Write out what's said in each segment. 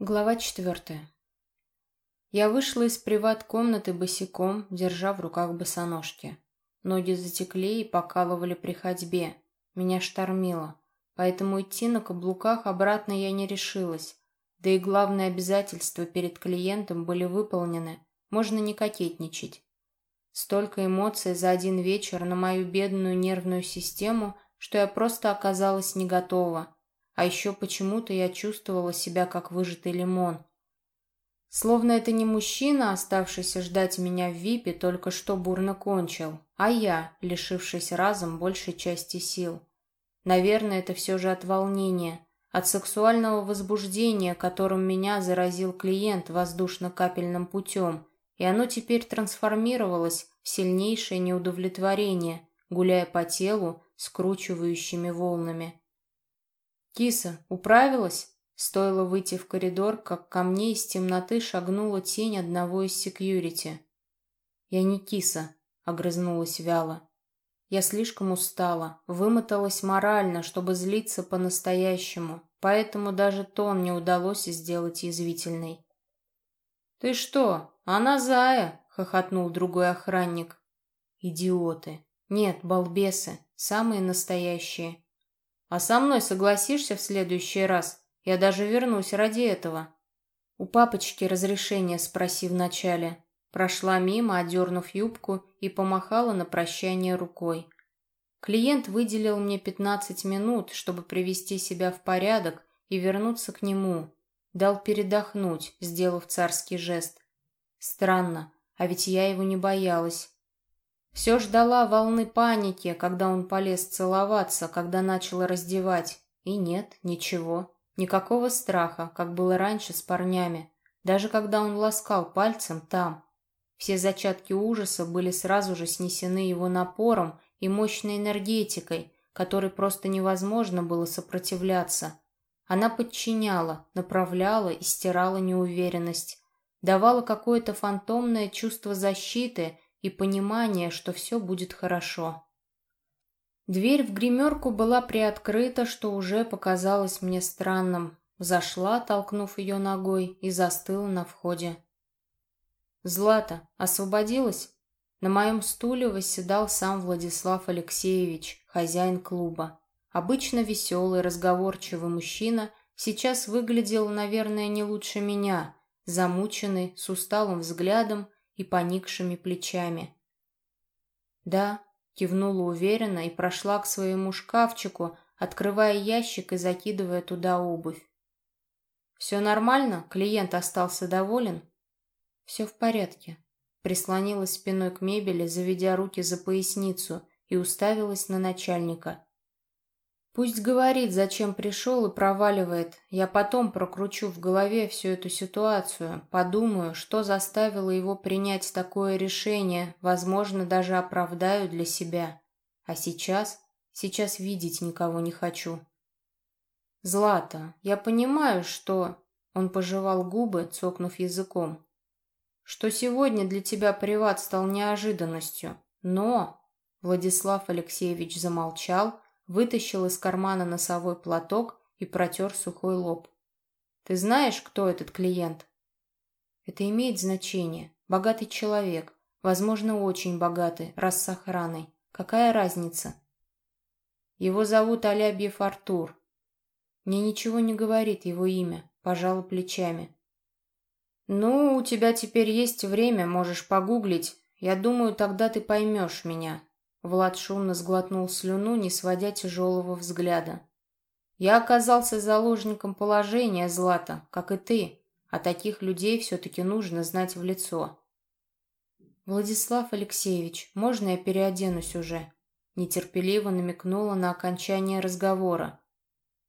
Глава четвертая. Я вышла из приват-комнаты босиком, держа в руках босоножки. Ноги затекли и покалывали при ходьбе. Меня штормило, поэтому идти на каблуках обратно я не решилась. Да и главные обязательства перед клиентом были выполнены, можно не кокетничать. Столько эмоций за один вечер на мою бедную нервную систему, что я просто оказалась не готова. А еще почему-то я чувствовала себя как выжатый лимон. Словно это не мужчина, оставшийся ждать меня в ВИПе, только что бурно кончил, а я, лишившись разом большей части сил. Наверное, это все же от волнения, от сексуального возбуждения, которым меня заразил клиент воздушно-капельным путем, и оно теперь трансформировалось в сильнейшее неудовлетворение, гуляя по телу скручивающими волнами. «Киса, управилась?» Стоило выйти в коридор, как ко мне из темноты шагнула тень одного из секьюрити. «Я не киса», — огрызнулась вяло. «Я слишком устала, вымоталась морально, чтобы злиться по-настоящему, поэтому даже тон не удалось сделать язвительный». «Ты что, она зая?» — хохотнул другой охранник. «Идиоты! Нет, балбесы, самые настоящие. А со мной согласишься в следующий раз? Я даже вернусь ради этого. У папочки разрешение спроси вначале. Прошла мимо, одернув юбку и помахала на прощание рукой. Клиент выделил мне 15 минут, чтобы привести себя в порядок и вернуться к нему. Дал передохнуть, сделав царский жест. Странно, а ведь я его не боялась. Все ждала волны паники, когда он полез целоваться, когда начал раздевать. И нет, ничего. Никакого страха, как было раньше с парнями. Даже когда он ласкал пальцем там. Все зачатки ужаса были сразу же снесены его напором и мощной энергетикой, которой просто невозможно было сопротивляться. Она подчиняла, направляла и стирала неуверенность. Давала какое-то фантомное чувство защиты – и понимание, что все будет хорошо. Дверь в гримерку была приоткрыта, что уже показалось мне странным. Зашла, толкнув ее ногой, и застыла на входе. «Злата, освободилась?» На моем стуле восседал сам Владислав Алексеевич, хозяин клуба. Обычно веселый, разговорчивый мужчина сейчас выглядел, наверное, не лучше меня, замученный, с усталым взглядом и поникшими плечами. «Да», — кивнула уверенно и прошла к своему шкафчику, открывая ящик и закидывая туда обувь. «Все нормально? Клиент остался доволен?» «Все в порядке», — прислонилась спиной к мебели, заведя руки за поясницу и уставилась на начальника. Пусть говорит, зачем пришел и проваливает. Я потом прокручу в голове всю эту ситуацию, подумаю, что заставило его принять такое решение, возможно, даже оправдаю для себя. А сейчас? Сейчас видеть никого не хочу. Злата, я понимаю, что... Он пожевал губы, цокнув языком. Что сегодня для тебя приват стал неожиданностью. Но... Владислав Алексеевич замолчал, вытащил из кармана носовой платок и протер сухой лоб. «Ты знаешь, кто этот клиент?» «Это имеет значение. Богатый человек. Возможно, очень богатый, раз с охраной. Какая разница?» «Его зовут Алябьев Артур. Мне ничего не говорит его имя. Пожала плечами. «Ну, у тебя теперь есть время, можешь погуглить. Я думаю, тогда ты поймешь меня. Влад шумно сглотнул слюну, не сводя тяжелого взгляда. «Я оказался заложником положения, Злата, как и ты, а таких людей все-таки нужно знать в лицо». «Владислав Алексеевич, можно я переоденусь уже?» Нетерпеливо намекнула на окончание разговора.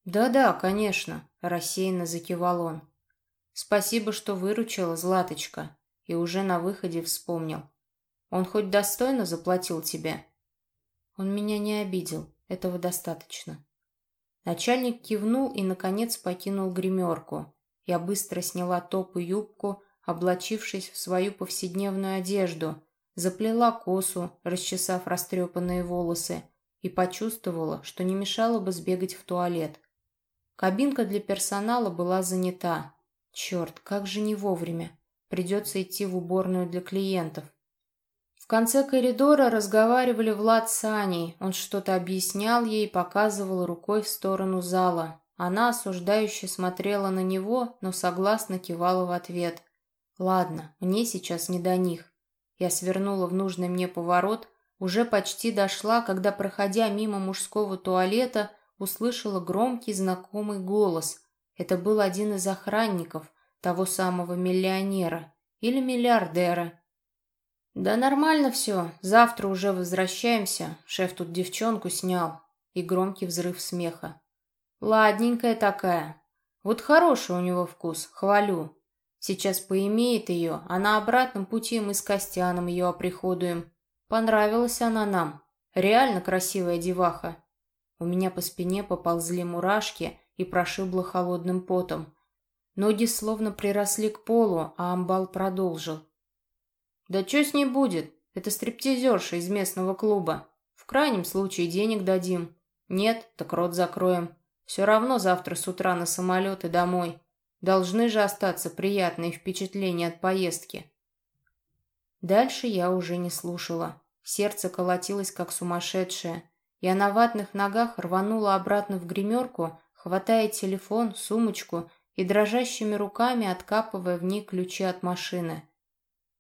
«Да-да, конечно», — рассеянно закивал он. «Спасибо, что выручила, Златочка», и уже на выходе вспомнил. «Он хоть достойно заплатил тебе?» Он меня не обидел, этого достаточно. Начальник кивнул и, наконец, покинул гримерку. Я быстро сняла топ и юбку, облачившись в свою повседневную одежду, заплела косу, расчесав растрепанные волосы, и почувствовала, что не мешало бы сбегать в туалет. Кабинка для персонала была занята. Черт, как же не вовремя. Придется идти в уборную для клиентов. В конце коридора разговаривали Влад с Аней. Он что-то объяснял ей и показывал рукой в сторону зала. Она осуждающе смотрела на него, но согласно кивала в ответ. «Ладно, мне сейчас не до них». Я свернула в нужный мне поворот, уже почти дошла, когда, проходя мимо мужского туалета, услышала громкий знакомый голос. Это был один из охранников, того самого миллионера или миллиардера. «Да нормально все. Завтра уже возвращаемся. Шеф тут девчонку снял». И громкий взрыв смеха. «Ладненькая такая. Вот хороший у него вкус, хвалю. Сейчас поимеет ее, а на обратном пути мы с Костяном ее оприходуем. Понравилась она нам. Реально красивая деваха». У меня по спине поползли мурашки и прошибло холодным потом. Ноги словно приросли к полу, а амбал продолжил. «Да что с ней будет? Это стриптизерша из местного клуба. В крайнем случае денег дадим. Нет, так рот закроем. Все равно завтра с утра на самолет и домой. Должны же остаться приятные впечатления от поездки». Дальше я уже не слушала. Сердце колотилось, как сумасшедшее. Я на ватных ногах рванула обратно в гримерку, хватая телефон, сумочку и дрожащими руками откапывая в ней ключи от машины.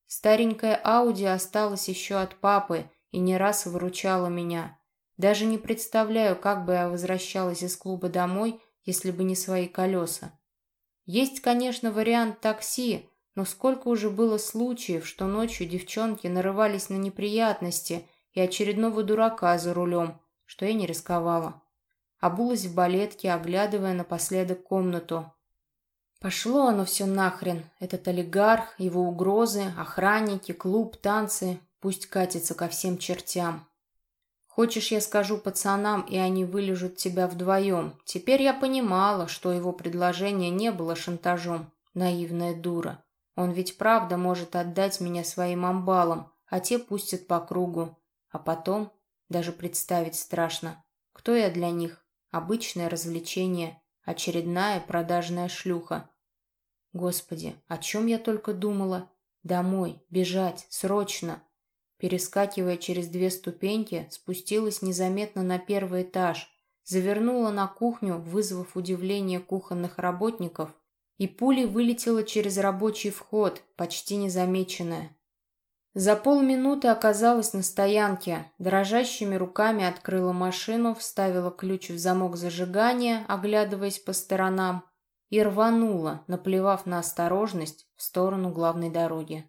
Старенькая Ауди осталась еще от папы и не раз выручала меня. Даже не представляю, как бы я возвращалась из клуба домой, если бы не свои колеса. Есть, конечно, вариант такси, но сколько уже было случаев, что ночью девчонки нарывались на неприятности и очередного дурака за рулем, что я не рисковала. Обулась в балетке, оглядывая напоследок комнату. Пошло оно все нахрен. Этот олигарх, его угрозы, охранники, клуб, танцы. Пусть катится ко всем чертям. Хочешь, я скажу пацанам, и они вылежут тебя вдвоем. Теперь я понимала, что его предложение не было шантажом. Наивная дура. Он ведь правда может отдать меня своим амбалам, а те пустят по кругу. А потом, даже представить страшно, кто я для них? Обычное развлечение, очередная продажная шлюха. Господи, о чем я только думала? Домой, бежать, срочно. Перескакивая через две ступеньки, спустилась незаметно на первый этаж, завернула на кухню, вызвав удивление кухонных работников, и пулей вылетела через рабочий вход, почти незамеченная. За полминуты оказалась на стоянке, дрожащими руками открыла машину, вставила ключ в замок зажигания, оглядываясь по сторонам, и рванула, наплевав на осторожность, в сторону главной дороги.